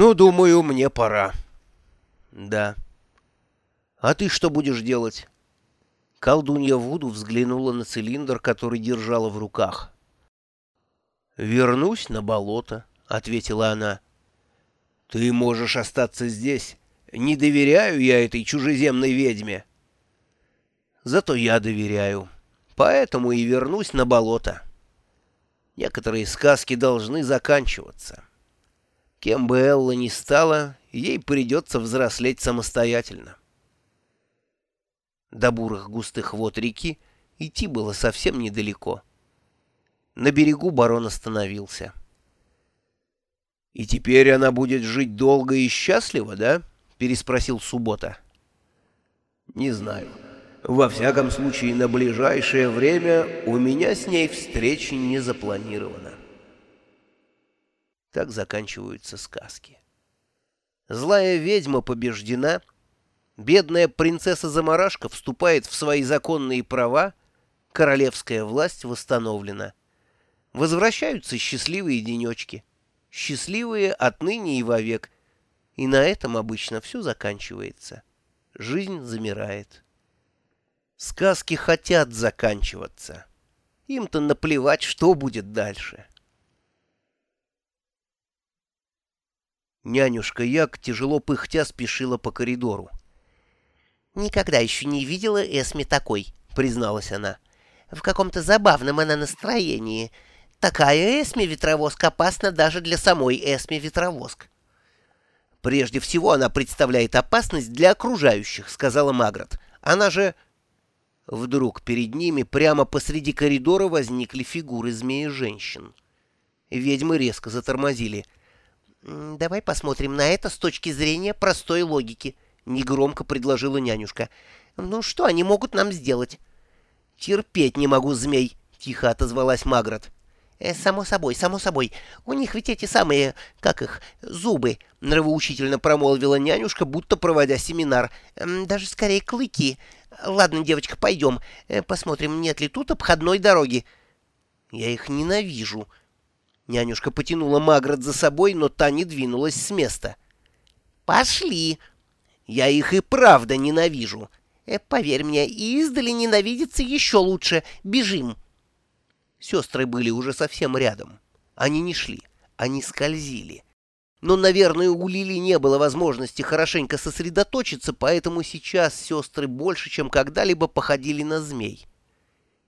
Ну, думаю, мне пора. Да. А ты что будешь делать? Колдунья Вуду взглянула на цилиндр, который держала в руках. «Вернусь на болото», — ответила она. «Ты можешь остаться здесь. Не доверяю я этой чужеземной ведьме». «Зато я доверяю. Поэтому и вернусь на болото. Некоторые сказки должны заканчиваться». Кем бы Элла ни стала, ей придется взрослеть самостоятельно. До бурых густых вод реки идти было совсем недалеко. На берегу барон остановился. «И теперь она будет жить долго и счастливо, да?» — переспросил Суббота. «Не знаю. Во всяком случае, на ближайшее время у меня с ней встречи не запланировано». Так заканчиваются сказки. Злая ведьма побеждена, бедная принцесса-замарашка вступает в свои законные права, королевская власть восстановлена. Возвращаются счастливые денечки, счастливые отныне и вовек, и на этом обычно все заканчивается. Жизнь замирает. Сказки хотят заканчиваться. Им-то наплевать, что будет дальше. Нянюшка Як, тяжело пыхтя, спешила по коридору. «Никогда еще не видела Эсми такой», — призналась она. «В каком-то забавном она настроении. Такая Эсми-ветровозка опасна даже для самой Эсми-ветровозк». «Прежде всего она представляет опасность для окружающих», — сказала Магрот. «Она же...» Вдруг перед ними прямо посреди коридора возникли фигуры змеи-женщин. Ведьмы резко затормозили — «Давай посмотрим на это с точки зрения простой логики», — негромко предложила нянюшка. «Ну что они могут нам сделать?» «Терпеть не могу змей», — тихо отозвалась Магрот. «Э, «Само собой, само собой. У них ведь эти самые, как их, зубы», — нравоучительно промолвила нянюшка, будто проводя семинар. «Даже скорее клыки. Ладно, девочка, пойдем. Э, посмотрим, нет ли тут обходной дороги». «Я их ненавижу», Нянюшка потянула Магрот за собой, но та не двинулась с места. «Пошли!» «Я их и правда ненавижу!» э, «Поверь мне, издали ненавидеться еще лучше. Бежим!» Сестры были уже совсем рядом. Они не шли, они скользили. Но, наверное, у Лили не было возможности хорошенько сосредоточиться, поэтому сейчас сестры больше, чем когда-либо походили на змей.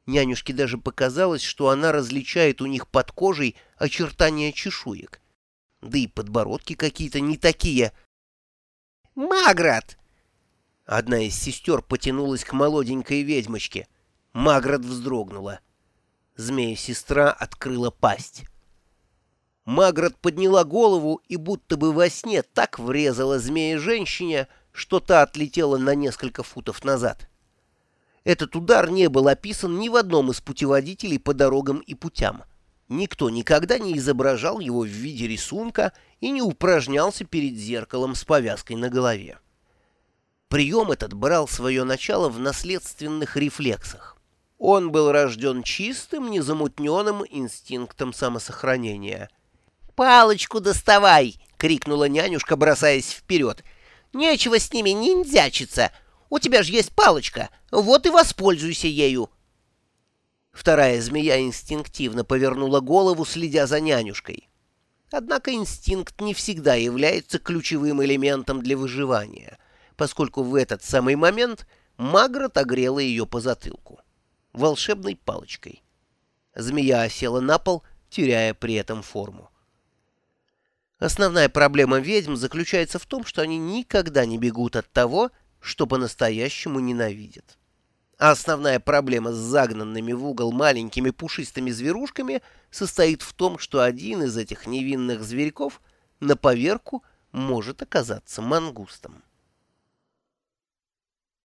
Нянюшке даже показалось, что она различает у них под кожей очертания чешуек. Да и подбородки какие-то не такие. «Маград!» Одна из сестер потянулась к молоденькой ведьмочке. Маград вздрогнула. Змея-сестра открыла пасть. Маград подняла голову и будто бы во сне так врезала змея-женщине, что та отлетела на несколько футов назад. Этот удар не был описан ни в одном из путеводителей по дорогам и путям. Никто никогда не изображал его в виде рисунка и не упражнялся перед зеркалом с повязкой на голове. Прием этот брал свое начало в наследственных рефлексах. Он был рожден чистым, незамутненным инстинктом самосохранения. «Палочку доставай!» — крикнула нянюшка, бросаясь вперед. «Нечего с ними ниндзячиться! У тебя же есть палочка, вот и воспользуйся ею. Вторая змея инстинктивно повернула голову, следя за нянюшкой. Однако инстинкт не всегда является ключевым элементом для выживания, поскольку в этот самый момент Магрот огрела ее по затылку. Волшебной палочкой. Змея осела на пол, теряя при этом форму. Основная проблема ведьм заключается в том, что они никогда не бегут от того, что по-настоящему ненавидят. А основная проблема с загнанными в угол маленькими пушистыми зверушками состоит в том, что один из этих невинных зверьков на поверку может оказаться мангустом.